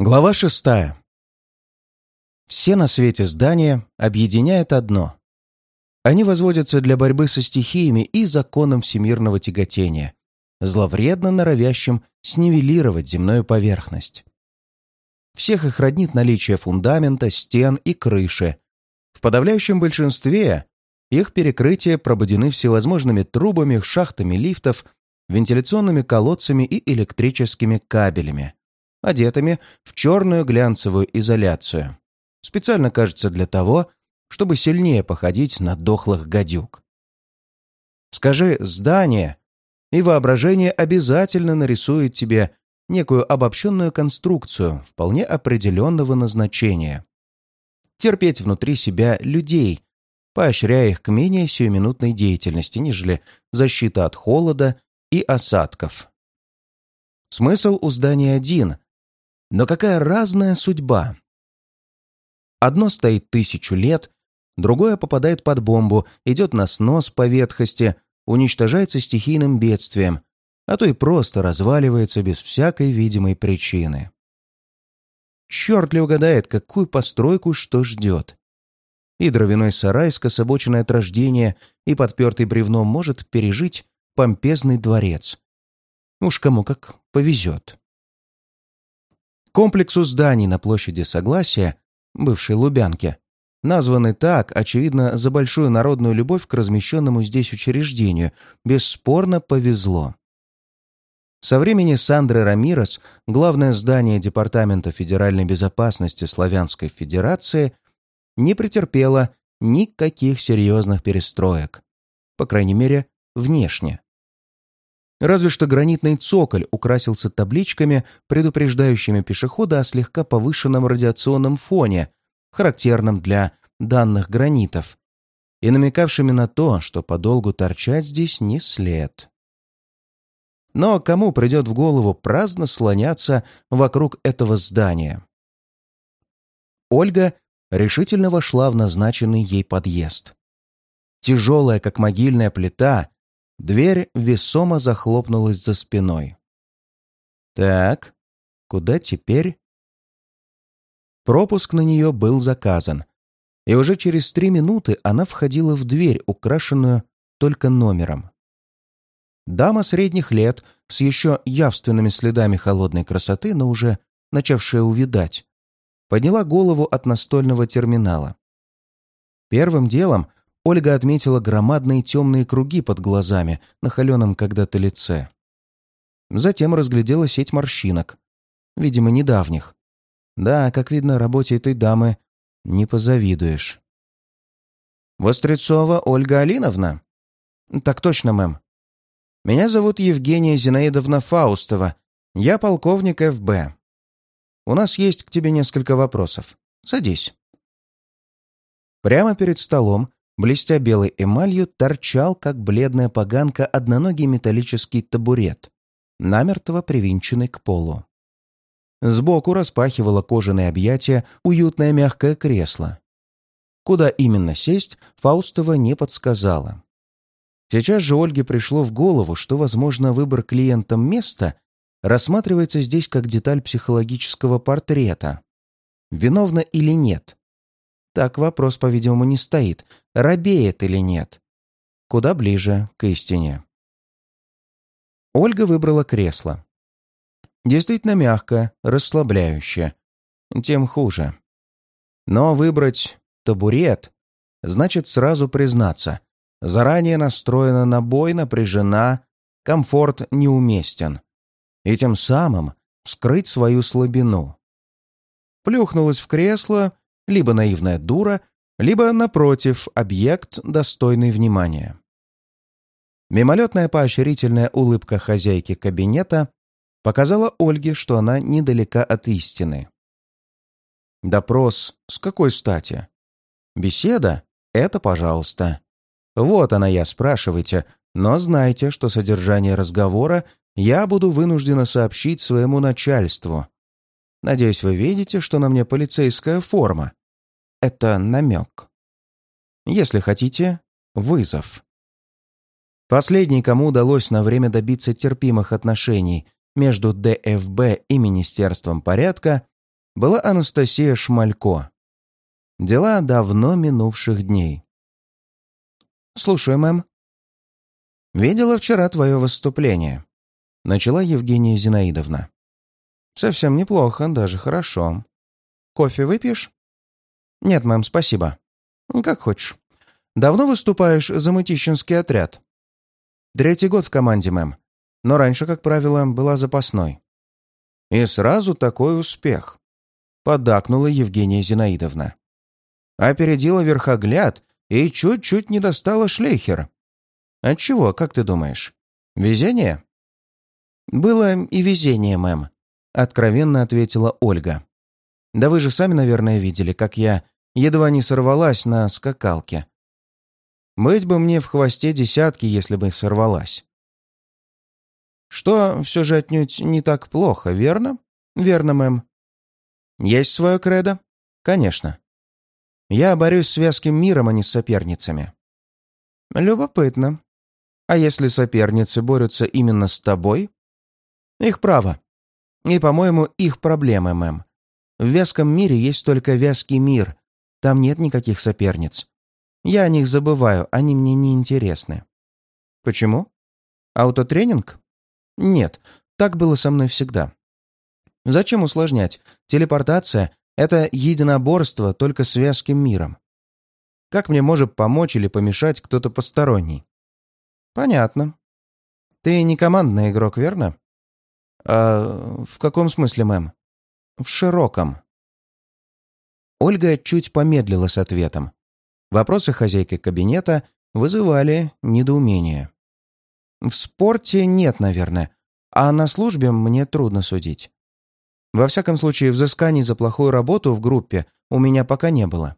Глава шестая. Все на свете здания объединяет одно. Они возводятся для борьбы со стихиями и законом всемирного тяготения, зловредно норовящим снивелировать земную поверхность. Всех их роднит наличие фундамента, стен и крыши. В подавляющем большинстве их перекрытия прободены всевозможными трубами, шахтами лифтов, вентиляционными колодцами и электрическими кабелями одетыми в черную глянцевую изоляцию. Специально, кажется, для того, чтобы сильнее походить на дохлых гадюк. Скажи «здание», и воображение обязательно нарисует тебе некую обобщенную конструкцию вполне определенного назначения. Терпеть внутри себя людей, поощряя их к менее сиюминутной деятельности, нежели защита от холода и осадков. Смысл у здания один но какая разная судьба. Одно стоит тысячу лет, другое попадает под бомбу, идет на снос по ветхости, уничтожается стихийным бедствием, а то и просто разваливается без всякой видимой причины. Черт ли угадает, какую постройку что ждет. И дровяной сарай, скособоченный от рождения и подпертый бревном, может пережить помпезный дворец. Уж кому как повезет. Комплексу зданий на площади Согласия, бывшей Лубянке, названный так, очевидно, за большую народную любовь к размещенному здесь учреждению, бесспорно повезло. Со времени Сандры Рамирос главное здание Департамента федеральной безопасности Славянской Федерации не претерпело никаких серьезных перестроек, по крайней мере, внешне. Разве что гранитный цоколь украсился табличками, предупреждающими пешехода о слегка повышенном радиационном фоне, характерном для данных гранитов, и намекавшими на то, что подолгу торчать здесь не след. Но кому придет в голову праздно слоняться вокруг этого здания? Ольга решительно вошла в назначенный ей подъезд. Тяжелая, как могильная плита, Дверь весомо захлопнулась за спиной. «Так, куда теперь?» Пропуск на нее был заказан, и уже через три минуты она входила в дверь, украшенную только номером. Дама средних лет, с еще явственными следами холодной красоты, но уже начавшая увидать, подняла голову от настольного терминала. Первым делом Ольга отметила громадные темные круги под глазами на холеном когда-то лице. Затем разглядела сеть морщинок, видимо, недавних. Да, как видно, работе этой дамы не позавидуешь. «Вострецова Ольга Алиновна?» «Так точно, мэм. Меня зовут Евгения Зинаидовна Фаустова. Я полковник ФБ. У нас есть к тебе несколько вопросов. Садись». Прямо перед столом блестя белой эмалью, торчал, как бледная поганка, одноногий металлический табурет, намертво привинченный к полу. Сбоку распахивало кожаное объятие уютное мягкое кресло. Куда именно сесть, Фаустова не подсказала. Сейчас же Ольге пришло в голову, что, возможно, выбор клиентам места рассматривается здесь как деталь психологического портрета. Виновна или нет? Так вопрос, по-видимому, не стоит, робеет или нет. Куда ближе к истине. Ольга выбрала кресло. Действительно мягкое, расслабляющее. Тем хуже. Но выбрать табурет значит сразу признаться. Заранее настроена на бой, напряжена, комфорт неуместен. И тем самым скрыть свою слабину. Плюхнулась в кресло либо наивная дура, либо, напротив, объект, достойный внимания. Мимолетная поощрительная улыбка хозяйки кабинета показала Ольге, что она недалека от истины. Допрос с какой стати? Беседа? Это пожалуйста. Вот она я, спрашивайте, но знайте, что содержание разговора я буду вынуждена сообщить своему начальству. Надеюсь, вы видите, что на мне полицейская форма. Это намек. Если хотите, вызов. Последний, кому удалось на время добиться терпимых отношений между ДФБ и Министерством порядка, была Анастасия Шмалько. Дела давно минувших дней. «Слушаю, мэм». «Видела вчера твое выступление», — начала Евгения Зинаидовна. «Совсем неплохо, даже хорошо. Кофе выпьешь?» «Нет, мэм, спасибо». «Как хочешь. Давно выступаешь за мытищинский отряд?» «Третий год в команде, мэм. Но раньше, как правило, была запасной». «И сразу такой успех», — подакнула Евгения Зинаидовна. Опередила верхогляд и чуть-чуть не достала шлейхер. Отчего, как ты думаешь? Везение? Было и везение, мэм, откровенно ответила Ольга. Да вы же сами, наверное, видели, как я едва не сорвалась на скакалке. Быть бы мне в хвосте десятки, если бы сорвалась. Что все же отнюдь не так плохо, верно? Верно, мэм. Есть свое кредо? Конечно. Я борюсь с вязким миром, а не с соперницами. Любопытно. А если соперницы борются именно с тобой? Их право. И, по-моему, их проблемы, мэм. В вязком мире есть только вязкий мир. Там нет никаких соперниц. Я о них забываю, они мне не интересны. Почему? Аутотренинг? Нет, так было со мной всегда. Зачем усложнять? Телепортация это единоборство только с вязким миром. Как мне может помочь или помешать кто-то посторонний? Понятно. Ты не командный игрок, верно? А в каком смысле, мэм? В широком. Ольга чуть помедлила с ответом. Вопросы хозяйки кабинета вызывали недоумение. В спорте нет, наверное, а на службе мне трудно судить. Во всяком случае, взысканий за плохую работу в группе у меня пока не было.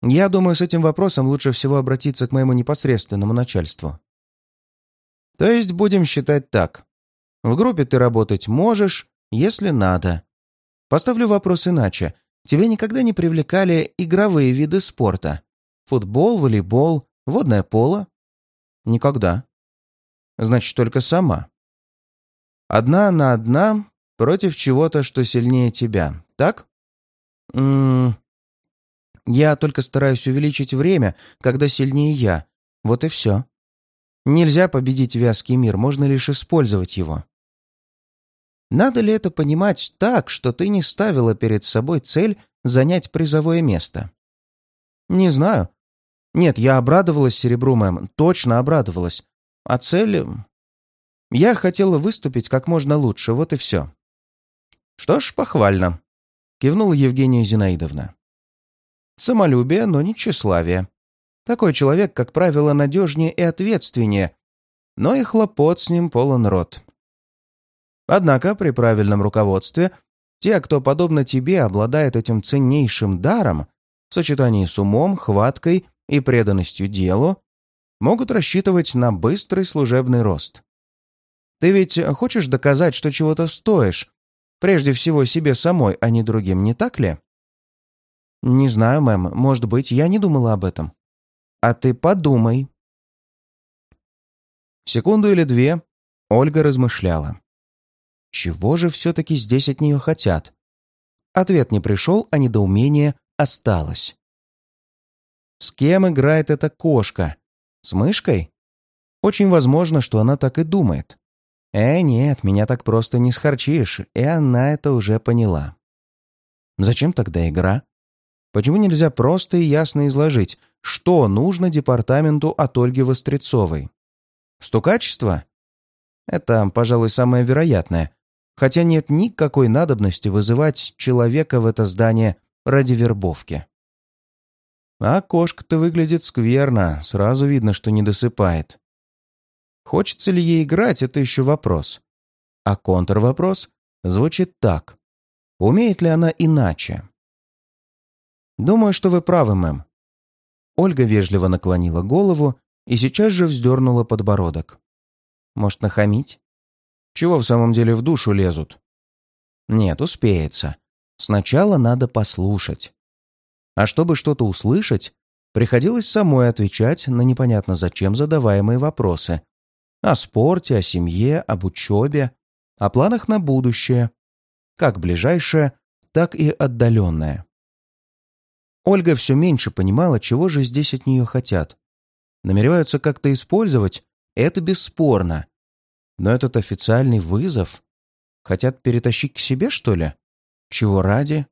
Я думаю, с этим вопросом лучше всего обратиться к моему непосредственному начальству. То есть будем считать так. В группе ты работать можешь, если надо. Поставлю вопрос иначе. Тебя никогда не привлекали игровые виды спорта? Футбол, волейбол, водное поло? Никогда. Значит, только сама. Одна на одна Против чего-то, что сильнее тебя, так? М -м я только стараюсь увеличить время, когда сильнее я. Вот и все. Нельзя победить вязкий мир, можно лишь использовать его. Надо ли это понимать так, что ты не ставила перед собой цель занять призовое место? Не знаю. Нет, я обрадовалась серебру, мэм, точно обрадовалась. А цель... Я хотела выступить как можно лучше, вот и все. «Что ж, похвально», — кивнула Евгения Зинаидовна. «Самолюбие, но не тщеславие. Такой человек, как правило, надежнее и ответственнее, но и хлопот с ним полон рот. Однако при правильном руководстве те, кто, подобно тебе, обладает этим ценнейшим даром, в сочетании с умом, хваткой и преданностью делу, могут рассчитывать на быстрый служебный рост. Ты ведь хочешь доказать, что чего-то стоишь, Прежде всего себе самой, а не другим, не так ли? Не знаю, мэм, может быть, я не думала об этом. А ты подумай. Секунду или две Ольга размышляла. Чего же все-таки здесь от нее хотят? Ответ не пришел, а недоумение осталось. С кем играет эта кошка? С мышкой? Очень возможно, что она так и думает. Э, нет, меня так просто не схарчишь, и она это уже поняла. Зачем тогда игра? Почему нельзя просто и ясно изложить, что нужно департаменту от Ольги Вострецовой? Стукачество? Это, пожалуй, самое вероятное. Хотя нет никакой надобности вызывать человека в это здание ради вербовки. А кошка-то выглядит скверно, сразу видно, что не досыпает. Хочется ли ей играть, это еще вопрос. А контрвопрос звучит так. Умеет ли она иначе? Думаю, что вы правы, мэм. Ольга вежливо наклонила голову и сейчас же вздернула подбородок. Может, нахамить? Чего в самом деле в душу лезут? Нет, успеется. Сначала надо послушать. А чтобы что-то услышать, приходилось самой отвечать на непонятно зачем задаваемые вопросы, о спорте, о семье, об учебе, о планах на будущее. Как ближайшее, так и отдаленное. Ольга все меньше понимала, чего же здесь от нее хотят. Намереваются как-то использовать, это бесспорно. Но этот официальный вызов... Хотят перетащить к себе, что ли? Чего ради?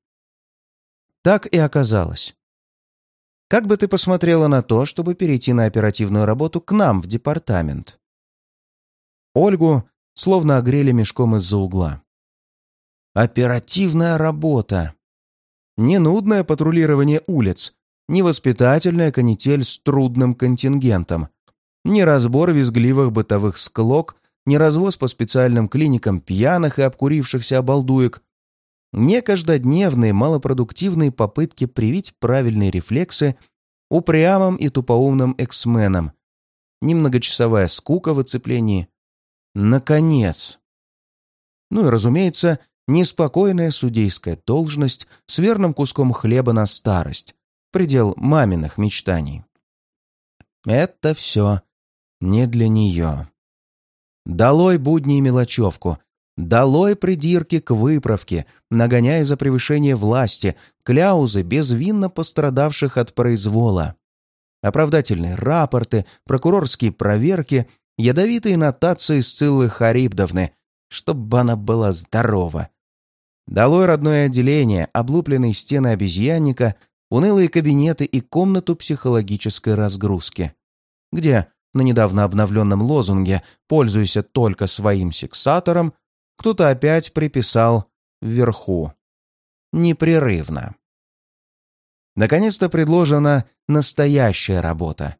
Так и оказалось. Как бы ты посмотрела на то, чтобы перейти на оперативную работу к нам в департамент? Ольгу словно огрели мешком из-за угла. Оперативная работа. Не нудное патрулирование улиц, не воспитательная канитель с трудным контингентом, не разбор визгливых бытовых склок, не развоз по специальным клиникам пьяных и обкурившихся обалдуек, не каждодневные малопродуктивные попытки привить правильные рефлексы упрямым и тупоумным эксменам, немногочасовая скука в оцеплении. Наконец! Ну и, разумеется, неспокойная судейская должность с верным куском хлеба на старость, предел маминых мечтаний. Это все не для нее. Долой будни и мелочевку, долой придирки к выправке, нагоняя за превышение власти, кляузы безвинно пострадавших от произвола. Оправдательные рапорты, прокурорские проверки, ядовитые нотации Сциллы Харибдовны, чтобы она была здорова. Долой родное отделение, облупленные стены обезьянника, унылые кабинеты и комнату психологической разгрузки, где на недавно обновленном лозунге «Пользуйся только своим сексатором» кто-то опять приписал «вверху». Непрерывно. Наконец-то предложена настоящая работа.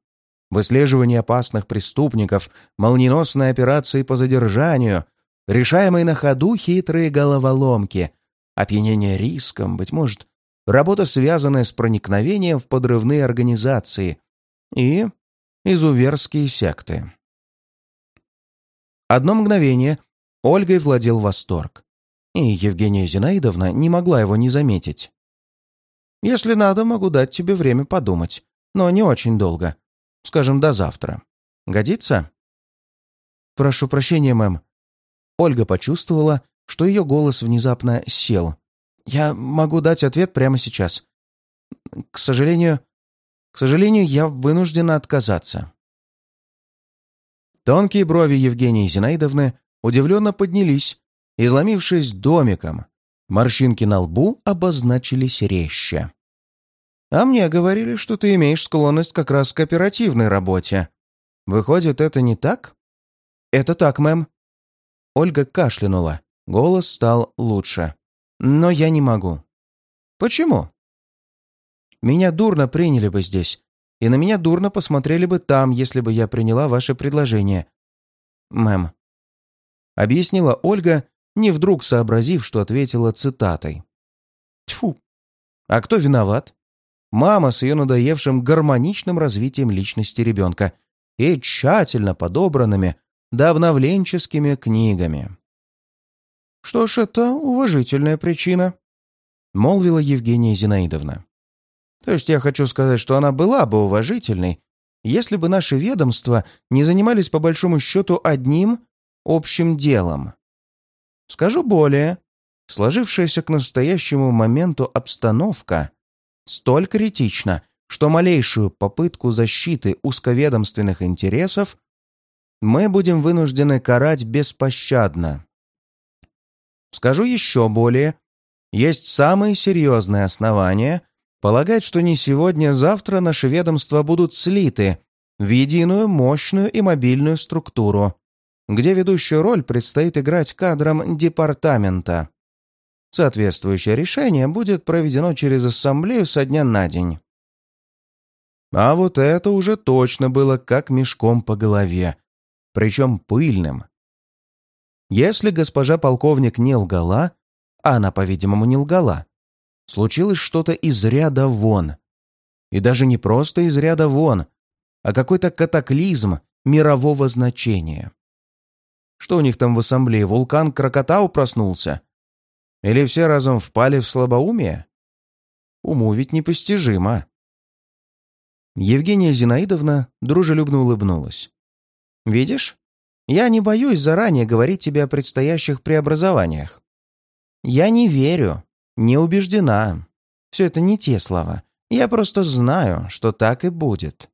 Выслеживание опасных преступников, молниеносные операции по задержанию, решаемые на ходу хитрые головоломки, опьянение риском, быть может, работа, связанная с проникновением в подрывные организации и изуверские секты. Одно мгновение Ольгой владел восторг, и Евгения Зинаидовна не могла его не заметить. «Если надо, могу дать тебе время подумать, но не очень долго. Скажем, до завтра. Годится?» «Прошу прощения, мэм». Ольга почувствовала, что ее голос внезапно сел. «Я могу дать ответ прямо сейчас. К сожалению, к сожалению, я вынуждена отказаться». Тонкие брови Евгении Зинаидовны удивленно поднялись, изломившись домиком. Морщинки на лбу обозначились резче. «А мне говорили, что ты имеешь склонность как раз к оперативной работе. Выходит, это не так?» «Это так, мэм». Ольга кашлянула. Голос стал лучше. «Но я не могу». «Почему?» Меня дурно приняли бы здесь, и на меня дурно посмотрели бы там, если бы я приняла ваше предложение. Мэм. Объяснила Ольга, не вдруг сообразив, что ответила цитатой. Тьфу. А кто виноват? Мама с ее надоевшим гармоничным развитием личности ребенка и тщательно подобранными да обновленческими книгами. «Что ж, это уважительная причина», — молвила Евгения Зинаидовна. То есть я хочу сказать, что она была бы уважительной, если бы наши ведомства не занимались по большому счету одним общим делом. Скажу более, сложившаяся к настоящему моменту обстановка столь критична, что малейшую попытку защиты узковедомственных интересов мы будем вынуждены карать беспощадно. Скажу еще более, есть самые серьезные основания Полагать, что не сегодня, а завтра наши ведомства будут слиты в единую мощную и мобильную структуру, где ведущую роль предстоит играть кадрам департамента. Соответствующее решение будет проведено через ассамблею со дня на день. А вот это уже точно было как мешком по голове, причем пыльным. Если госпожа полковник не лгала, а она, по-видимому, не лгала, случилось что-то из ряда вон. И даже не просто из ряда вон, а какой-то катаклизм мирового значения. Что у них там в ассамблее, вулкан Крокотау проснулся? Или все разом впали в слабоумие? Уму ведь непостижимо. Евгения Зинаидовна дружелюбно улыбнулась. «Видишь, я не боюсь заранее говорить тебе о предстоящих преобразованиях. Я не верю, не убеждена. Все это не те слова. Я просто знаю, что так и будет.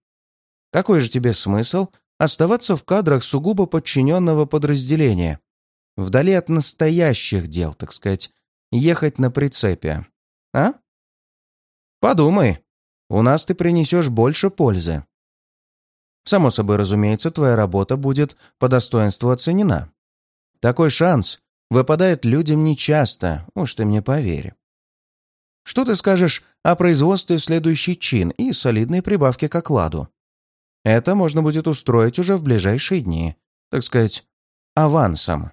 Какой же тебе смысл оставаться в кадрах сугубо подчиненного подразделения? Вдали от настоящих дел, так сказать, ехать на прицепе. А? Подумай. У нас ты принесешь больше пользы. Само собой, разумеется, твоя работа будет по достоинству оценена. Такой шанс выпадает людям нечасто, уж ты мне поверь. Что ты скажешь о производстве в следующий чин и солидной прибавке к окладу? Это можно будет устроить уже в ближайшие дни, так сказать, авансом.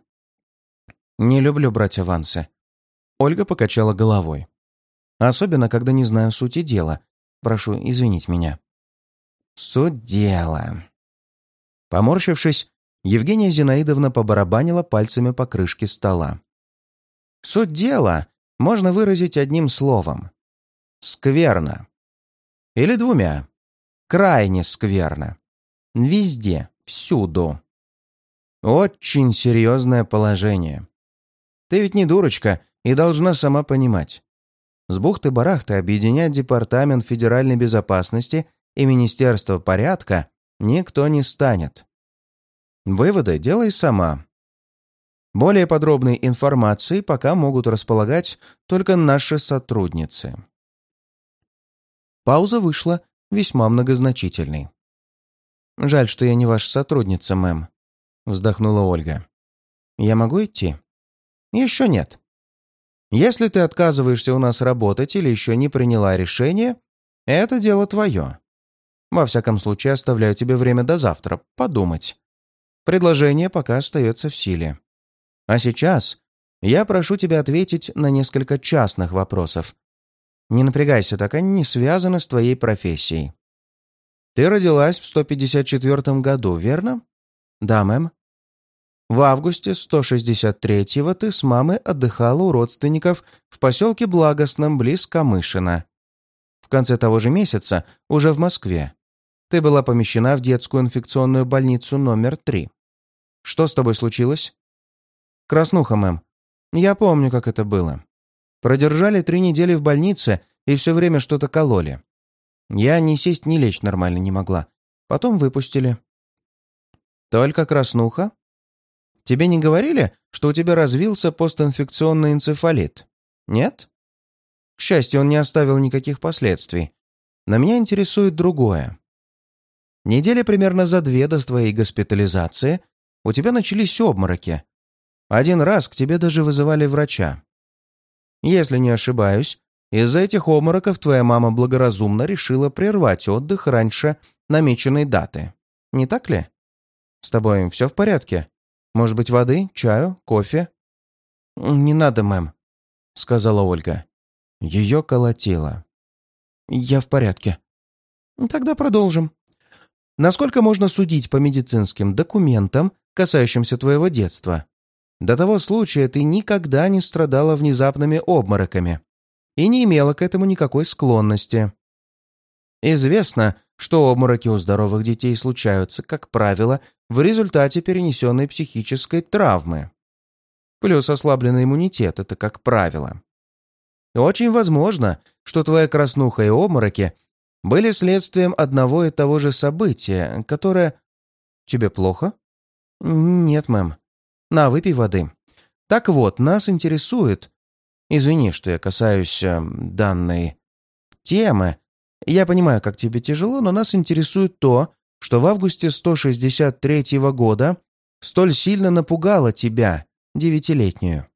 Не люблю брать авансы. Ольга покачала головой. Особенно, когда не знаю сути дела. Прошу извинить меня. Суть дела. Поморщившись, Евгения Зинаидовна побарабанила пальцами по крышке стола. Суть дела можно выразить одним словом. Скверно. Или двумя. Крайне скверно. Везде, всюду. Очень серьезное положение. Ты ведь не дурочка и должна сама понимать. С бухты-барахты объединять Департамент федеральной безопасности и Министерство порядка никто не станет. Выводы делай сама. Более подробной информацией пока могут располагать только наши сотрудницы. Пауза вышла весьма многозначительной. «Жаль, что я не ваша сотрудница, мэм», — вздохнула Ольга. «Я могу идти?» «Еще нет. Если ты отказываешься у нас работать или еще не приняла решение, это дело твое. Во всяком случае, оставляю тебе время до завтра подумать. Предложение пока остается в силе. А сейчас я прошу тебя ответить на несколько частных вопросов. Не напрягайся, так они не связаны с твоей профессией. Ты родилась в 154 году, верно? Да, мэм. В августе 163-го ты с мамой отдыхала у родственников в поселке Благостном близ Камышина. В конце того же месяца, уже в Москве, ты была помещена в детскую инфекционную больницу номер 3. Что с тобой случилось? «Краснуха, мэм. Я помню, как это было. Продержали три недели в больнице и все время что-то кололи. Я ни сесть, ни лечь нормально не могла. Потом выпустили». «Только краснуха? Тебе не говорили, что у тебя развился постинфекционный энцефалит? Нет?» К счастью, он не оставил никаких последствий. На меня интересует другое. Недели примерно за две до твоей госпитализации у тебя начались обмороки, один раз к тебе даже вызывали врача. Если не ошибаюсь, из-за этих обмороков твоя мама благоразумно решила прервать отдых раньше намеченной даты. Не так ли? С тобой все в порядке? Может быть, воды, чаю, кофе?» «Не надо, мэм», — сказала Ольга. Ее колотило. «Я в порядке». «Тогда продолжим. Насколько можно судить по медицинским документам, касающимся твоего детства, до того случая ты никогда не страдала внезапными обмороками и не имела к этому никакой склонности. Известно, что обмороки у здоровых детей случаются, как правило, в результате перенесенной психической травмы. Плюс ослабленный иммунитет – это как правило. Очень возможно, что твоя краснуха и обмороки были следствием одного и того же события, которое... Тебе плохо? Нет, мэм. На, выпей воды. Так вот, нас интересует... Извини, что я касаюсь э, данной темы. Я понимаю, как тебе тяжело, но нас интересует то, что в августе 163 года столь сильно напугало тебя, девятилетнюю.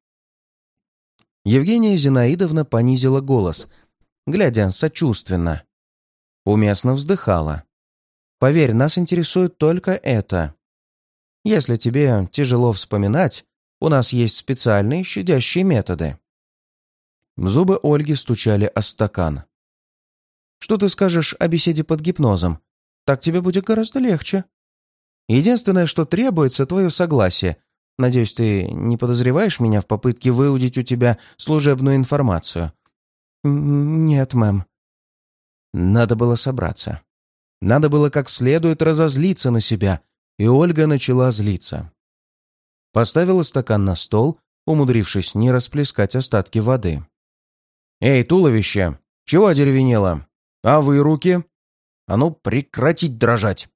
Евгения Зинаидовна понизила голос, глядя сочувственно. Уместно вздыхала. «Поверь, нас интересует только это. Если тебе тяжело вспоминать, у нас есть специальные щадящие методы». Зубы Ольги стучали о стакан. «Что ты скажешь о беседе под гипнозом? Так тебе будет гораздо легче. Единственное, что требуется, твое согласие. Надеюсь, ты не подозреваешь меня в попытке выудить у тебя служебную информацию?» «Нет, мэм». Надо было собраться. Надо было как следует разозлиться на себя — и Ольга начала злиться. Поставила стакан на стол, умудрившись не расплескать остатки воды. «Эй, туловище! Чего одеревенело? А вы руки? А ну, прекратить дрожать!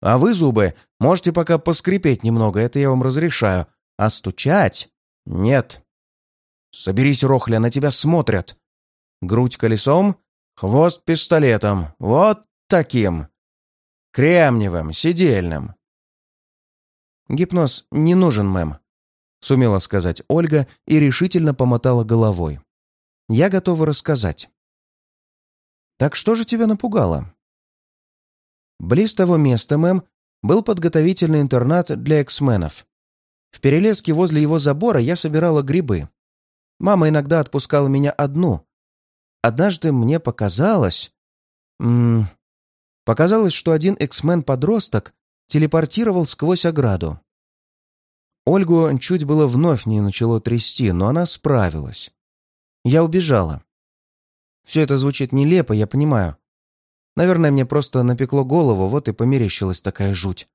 А вы, зубы, можете пока поскрипеть немного, это я вам разрешаю. А стучать? Нет. Соберись, Рохля, на тебя смотрят. Грудь колесом, хвост пистолетом. Вот таким. Кремниевым, сидельным. «Гипноз не нужен, мэм», — сумела сказать Ольга и решительно помотала головой. «Я готова рассказать». «Так что же тебя напугало?» Близ того места, мэм, был подготовительный интернат для эксменов. В перелеске возле его забора я собирала грибы. Мама иногда отпускала меня одну. Однажды мне показалось... М -м, показалось, что один эксмен-подросток телепортировал сквозь ограду. Ольгу чуть было вновь не начало трясти, но она справилась. Я убежала. Все это звучит нелепо, я понимаю. Наверное, мне просто напекло голову, вот и померещилась такая жуть.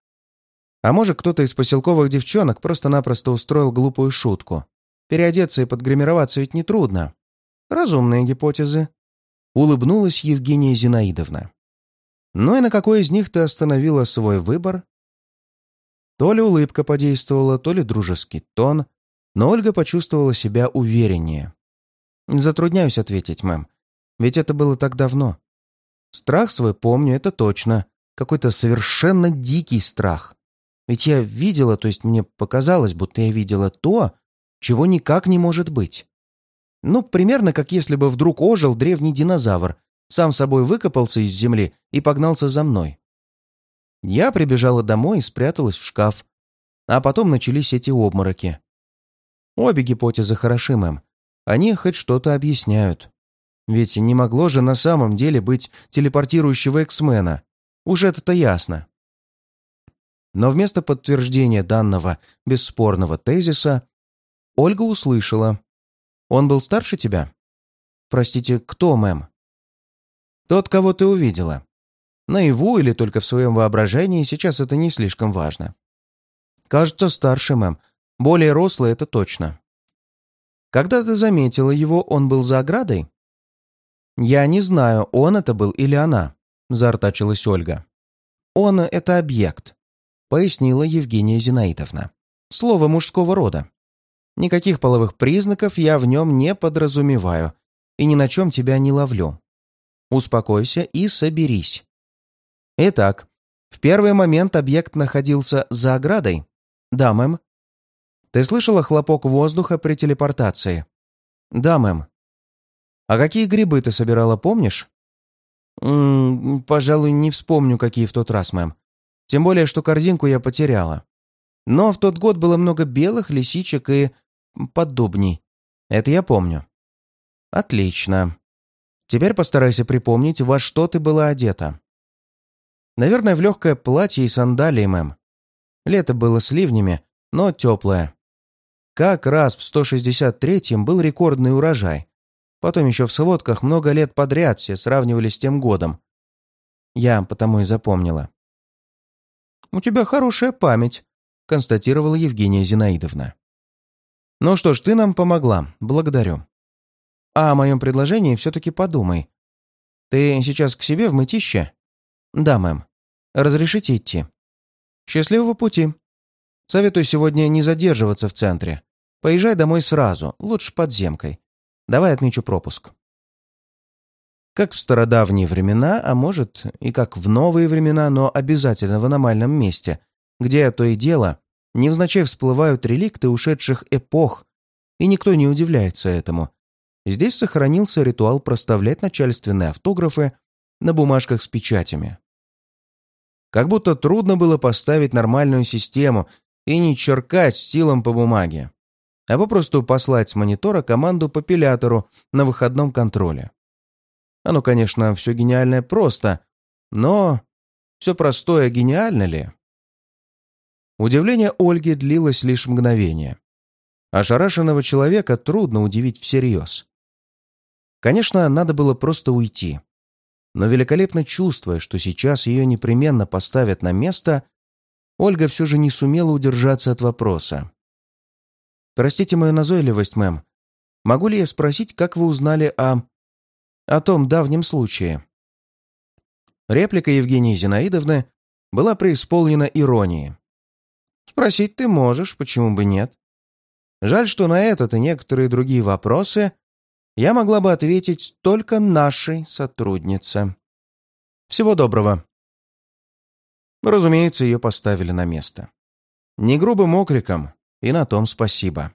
А может, кто-то из поселковых девчонок просто-напросто устроил глупую шутку. Переодеться и подгримироваться ведь нетрудно. Разумные гипотезы. Улыбнулась Евгения Зинаидовна. Ну и на какой из них ты остановила свой выбор? То ли улыбка подействовала, то ли дружеский тон, но Ольга почувствовала себя увереннее. Затрудняюсь ответить, мэм, ведь это было так давно. Страх свой помню, это точно. Какой-то совершенно дикий страх. Ведь я видела, то есть мне показалось, будто я видела то, чего никак не может быть. Ну, примерно как если бы вдруг ожил древний динозавр, сам собой выкопался из земли и погнался за мной. Я прибежала домой и спряталась в шкаф. А потом начались эти обмороки. Обе гипотезы хороши, мэм. Они хоть что-то объясняют. Ведь не могло же на самом деле быть телепортирующего эксмена. Уж это-то ясно. Но вместо подтверждения данного бесспорного тезиса Ольга услышала. «Он был старше тебя?» «Простите, кто, мэм?» «Тот, кого ты увидела. Наяву или только в своем воображении, сейчас это не слишком важно». «Кажется, старше, мэм. Более рослый, это точно». «Когда ты заметила его, он был за оградой?» «Я не знаю, он это был или она», — заортачилась Ольга. «Он — это объект», — пояснила Евгения Зинаитовна. «Слово мужского рода. Никаких половых признаков я в нем не подразумеваю и ни на чем тебя не ловлю. Успокойся и соберись. Итак, в первый момент объект находился за оградой? Да, мэм. Ты слышала хлопок воздуха при телепортации? Да, мэм. «А какие грибы ты собирала, помнишь?» «М -м, «Пожалуй, не вспомню, какие в тот раз, мэм. Тем более, что корзинку я потеряла. Но в тот год было много белых, лисичек и подобней. Это я помню». «Отлично. Теперь постарайся припомнить, во что ты была одета». «Наверное, в легкое платье и сандалии, мэм. Лето было с ливнями, но теплое. Как раз в 163-м был рекордный урожай. Потом еще в сводках много лет подряд все сравнивали с тем годом. Я потому и запомнила. «У тебя хорошая память», — констатировала Евгения Зинаидовна. «Ну что ж, ты нам помогла. Благодарю. А о моем предложении все-таки подумай. Ты сейчас к себе в мытище?» «Да, мэм. Разрешите идти?» «Счастливого пути. Советую сегодня не задерживаться в центре. Поезжай домой сразу, лучше подземкой. Давай отмечу пропуск. Как в стародавние времена, а может и как в новые времена, но обязательно в аномальном месте, где то и дело невзначай всплывают реликты ушедших эпох, и никто не удивляется этому. Здесь сохранился ритуал проставлять начальственные автографы на бумажках с печатями. Как будто трудно было поставить нормальную систему и не черкать стилом по бумаге а попросту послать с монитора команду попилятору на выходном контроле. Оно, конечно, все гениальное просто, но все простое гениально ли? Удивление Ольги длилось лишь мгновение. Ошарашенного человека трудно удивить всерьез. Конечно, надо было просто уйти. Но великолепно чувствуя, что сейчас ее непременно поставят на место, Ольга все же не сумела удержаться от вопроса. «Простите мою назойливость, мэм. Могу ли я спросить, как вы узнали о... о том давнем случае?» Реплика Евгении Зинаидовны была преисполнена иронии. «Спросить ты можешь, почему бы нет? Жаль, что на этот и некоторые другие вопросы я могла бы ответить только нашей сотруднице. Всего доброго». Разумеется, ее поставили на место. Не грубым окриком, и на том спасибо.